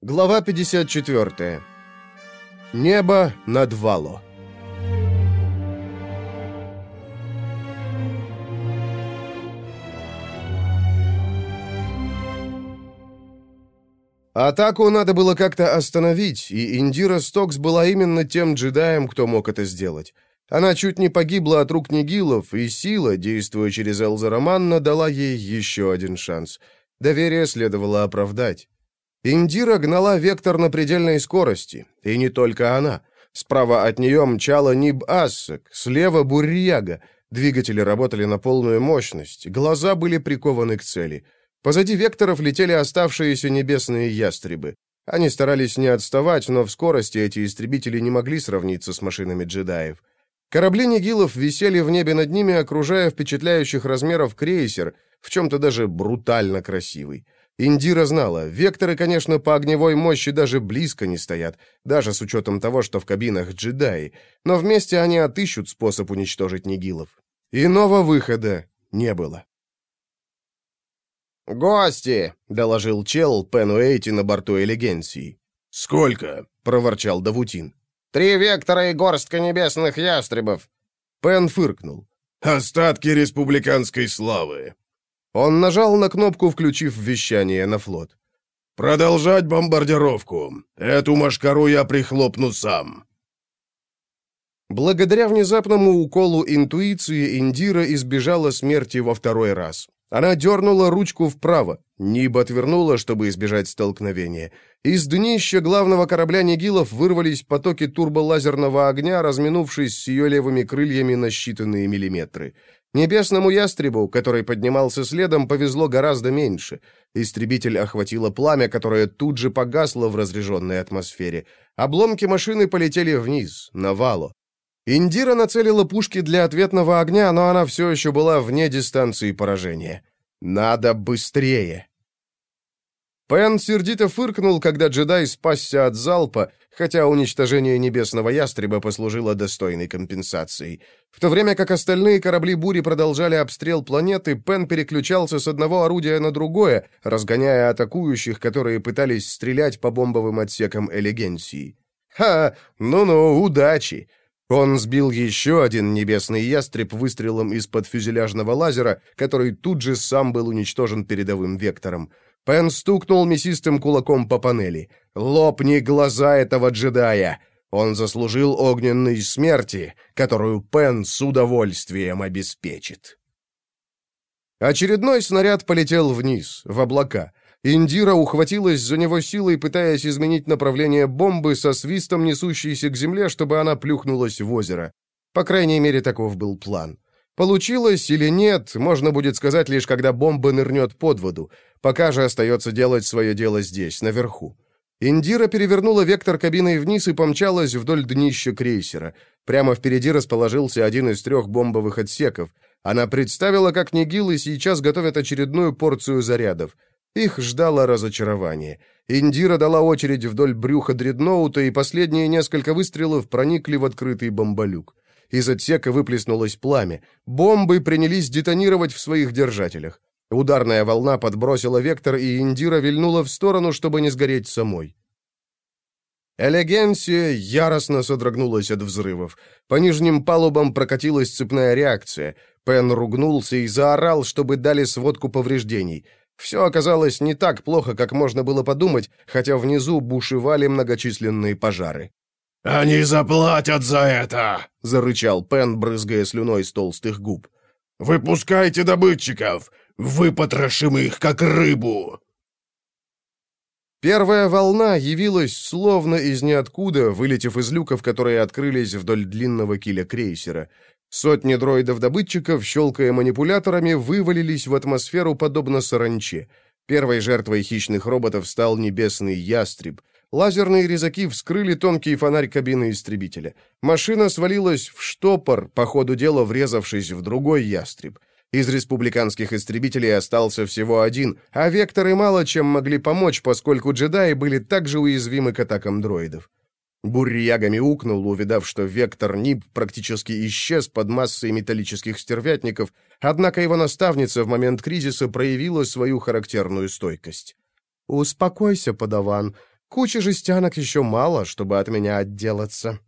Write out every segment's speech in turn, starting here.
Глава 54. Небо над Вало. Атаку надо было как-то остановить, и Индира Стокс была именно тем джедаем, кто мог это сделать. Она чуть не погибла от рук Нигилов, и сила, действуя через Элза Манна, дала ей еще один шанс. Доверие следовало оправдать. Индира гнала вектор на предельной скорости, и не только она. Справа от нее мчала Ниб-Ассек, слева — Буррияга. Двигатели работали на полную мощность, глаза были прикованы к цели. Позади векторов летели оставшиеся небесные ястребы. Они старались не отставать, но в скорости эти истребители не могли сравниться с машинами джедаев. Корабли Нигилов висели в небе над ними, окружая впечатляющих размеров крейсер, в чем-то даже брутально красивый. Индира знала, векторы, конечно, по огневой мощи даже близко не стоят, даже с учетом того, что в кабинах джедаи, но вместе они отыщут способ уничтожить Нигилов. Иного выхода не было. «Гости!» — доложил чел Пену Эйти на борту Элегенсии. «Сколько?» — проворчал Давутин. «Три вектора и горстка небесных ястребов!» Пен фыркнул. «Остатки республиканской славы!» Он нажал на кнопку, включив вещание на флот. «Продолжать бомбардировку. Эту машкару я прихлопну сам». Благодаря внезапному уколу интуиции Индира избежала смерти во второй раз. Она дернула ручку вправо, Ниб отвернула, чтобы избежать столкновения. Из днища главного корабля Нигилов вырвались потоки турболазерного огня, разминувшись с ее левыми крыльями на считанные миллиметры. Небесному ястребу, который поднимался следом, повезло гораздо меньше. Истребитель охватило пламя, которое тут же погасло в разреженной атмосфере. Обломки машины полетели вниз, на вало. Индира нацелила пушки для ответного огня, но она все еще была вне дистанции поражения. «Надо быстрее!» Пен сердито фыркнул, когда джедай спасся от залпа, хотя уничтожение небесного ястреба послужило достойной компенсацией. В то время как остальные корабли бури продолжали обстрел планеты, Пен переключался с одного орудия на другое, разгоняя атакующих, которые пытались стрелять по бомбовым отсекам Элегенсии. «Ха! Ну-ну, удачи!» Он сбил еще один небесный ястреб выстрелом из-под фюзеляжного лазера, который тут же сам был уничтожен передовым вектором. Пен стукнул мясистым кулаком по панели. «Лопни глаза этого джедая!» Он заслужил огненной смерти, которую Пен с удовольствием обеспечит. Очередной снаряд полетел вниз, в облака. Индира ухватилась за него силой, пытаясь изменить направление бомбы со свистом несущейся к земле, чтобы она плюхнулась в озеро. По крайней мере, таков был план. Получилось или нет, можно будет сказать лишь, когда бомба нырнет под воду. Пока же остается делать свое дело здесь, наверху. Индира перевернула вектор кабиной вниз и помчалась вдоль днища крейсера. Прямо впереди расположился один из трех бомбовых отсеков. Она представила, как Нигилы сейчас готовят очередную порцию зарядов. Их ждало разочарование. Индира дала очередь вдоль брюха дредноута, и последние несколько выстрелов проникли в открытый бомболюк. Из отсека выплеснулось пламя. Бомбы принялись детонировать в своих держателях. Ударная волна подбросила вектор, и Индира вильнула в сторону, чтобы не сгореть самой. Элегенсия яростно содрогнулась от взрывов. По нижним палубам прокатилась цепная реакция. Пен ругнулся и заорал, чтобы дали сводку повреждений. Все оказалось не так плохо, как можно было подумать, хотя внизу бушевали многочисленные пожары. «Они заплатят за это!» — зарычал Пен, брызгая слюной с толстых губ. «Выпускайте добытчиков! Выпотрошим их, как рыбу!» Первая волна явилась словно из ниоткуда, вылетев из люков, которые открылись вдоль длинного киля крейсера. Сотни дроидов-добытчиков, щелкая манипуляторами, вывалились в атмосферу подобно саранче. Первой жертвой хищных роботов стал небесный ястреб. Лазерные резаки вскрыли тонкий фонарь кабины истребителя. Машина свалилась в штопор, по ходу дела врезавшись в другой ястреб. Из республиканских истребителей остался всего один, а векторы мало чем могли помочь, поскольку джедаи были также уязвимы к атакам дроидов. Бурьяга мяукнул, увидав, что вектор НИП практически исчез под массой металлических стервятников, однако его наставница в момент кризиса проявила свою характерную стойкость. «Успокойся, подаван. Куча жестянок еще мало, чтобы от меня отделаться.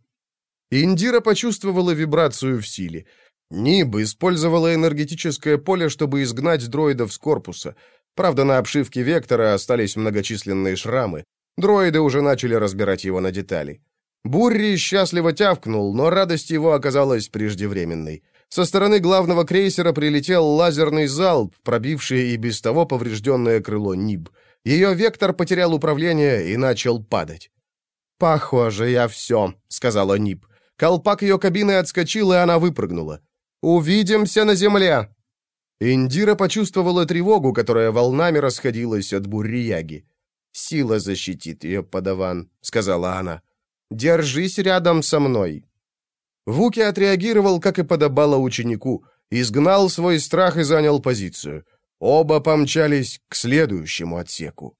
Индира почувствовала вибрацию в силе. Ниб использовала энергетическое поле, чтобы изгнать дроидов с корпуса. Правда, на обшивке Вектора остались многочисленные шрамы. Дроиды уже начали разбирать его на детали. Бурри счастливо тявкнул, но радость его оказалась преждевременной. Со стороны главного крейсера прилетел лазерный залп, пробивший и без того поврежденное крыло Ниб. Ее вектор потерял управление и начал падать. «Похоже, я все», — сказала Ниб. Колпак ее кабины отскочил, и она выпрыгнула. «Увидимся на земле!» Индира почувствовала тревогу, которая волнами расходилась от буррияги. «Сила защитит ее, подаван», — сказала она. «Держись рядом со мной». Вуки отреагировал, как и подобало ученику, изгнал свой страх и занял позицию. Оба помчались к следующему отсеку.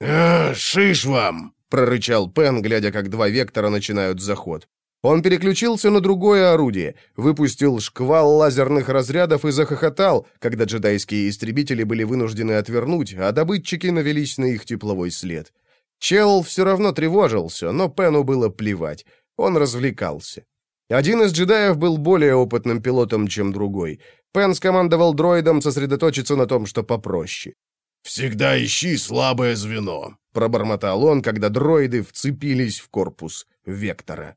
«А, шиш вам!» — прорычал Пен, глядя, как два вектора начинают заход. Он переключился на другое орудие, выпустил шквал лазерных разрядов и захохотал, когда джедайские истребители были вынуждены отвернуть, а добытчики навелись на их тепловой след. Чел все равно тревожился, но Пену было плевать. Он развлекался. Один из джедаев был более опытным пилотом, чем другой. Пен скомандовал дроидом сосредоточиться на том, что попроще. «Всегда ищи слабое звено», — пробормотал он, когда дроиды вцепились в корпус Вектора.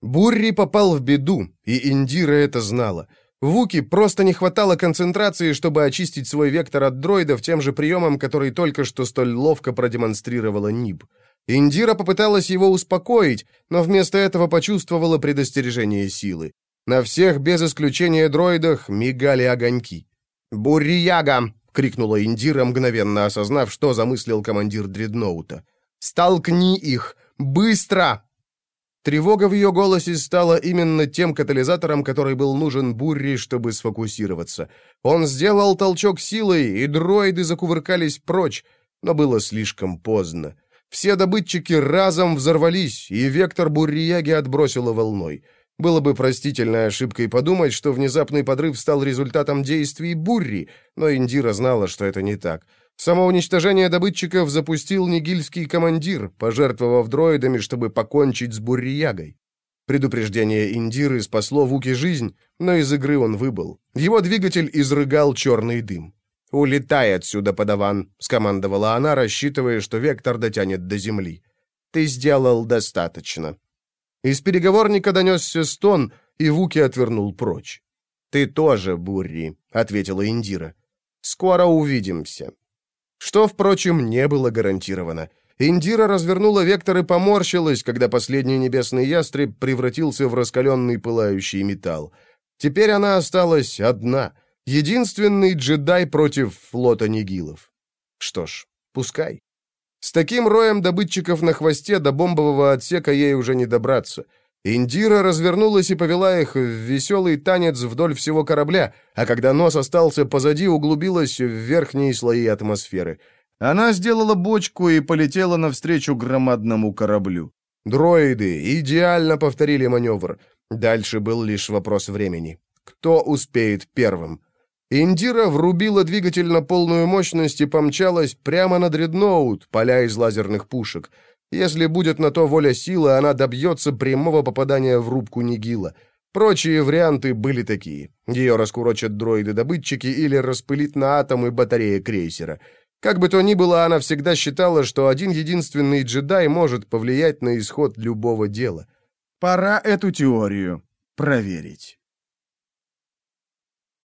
Бурри попал в беду, и Индира это знала. Вуки просто не хватало концентрации, чтобы очистить свой вектор от дроидов тем же приемом, который только что столь ловко продемонстрировала Ниб. Индира попыталась его успокоить, но вместо этого почувствовала предостережение силы. На всех, без исключения дроидах, мигали огоньки. «Буррияга!» — крикнула Индира, мгновенно осознав, что замыслил командир дредноута. «Столкни их! Быстро!» Тревога в ее голосе стала именно тем катализатором, который был нужен Бурри, чтобы сфокусироваться. Он сделал толчок силой, и дроиды закувыркались прочь, но было слишком поздно. Все добытчики разом взорвались, и вектор Буррияги отбросило волной. Было бы простительной ошибкой подумать, что внезапный подрыв стал результатом действий Бурри, но Индира знала, что это не так. Самоуничтожение добытчиков запустил нигильский командир, пожертвовав дроидами, чтобы покончить с Бурриягой. Предупреждение Индиры спасло Вуки жизнь, но из игры он выбыл. Его двигатель изрыгал черный дым. «Улетай отсюда, подаван», — скомандовала она, рассчитывая, что Вектор дотянет до земли. «Ты сделал достаточно». Из переговорника донесся стон, и Вуки отвернул прочь. «Ты тоже, Бурри», — ответила Индира. «Скоро увидимся». Что, впрочем, не было гарантировано. Индира развернула вектор и поморщилась, когда последний небесный ястреб превратился в раскаленный пылающий металл. Теперь она осталась одна, единственный джедай против флота нигилов. Что ж, пускай. С таким роем добытчиков на хвосте до бомбового отсека ей уже не добраться — Индира развернулась и повела их в веселый танец вдоль всего корабля, а когда нос остался позади, углубилась в верхние слои атмосферы. Она сделала бочку и полетела навстречу громадному кораблю. Дроиды идеально повторили маневр. Дальше был лишь вопрос времени. Кто успеет первым? Индира врубила двигатель на полную мощность и помчалась прямо на дредноут, поля из лазерных пушек. Если будет на то воля силы, она добьется прямого попадания в рубку Нигила. Прочие варианты были такие. Ее раскурочат дроиды-добытчики или распылит на атомы батарея крейсера. Как бы то ни было, она всегда считала, что один единственный джедай может повлиять на исход любого дела. Пора эту теорию проверить.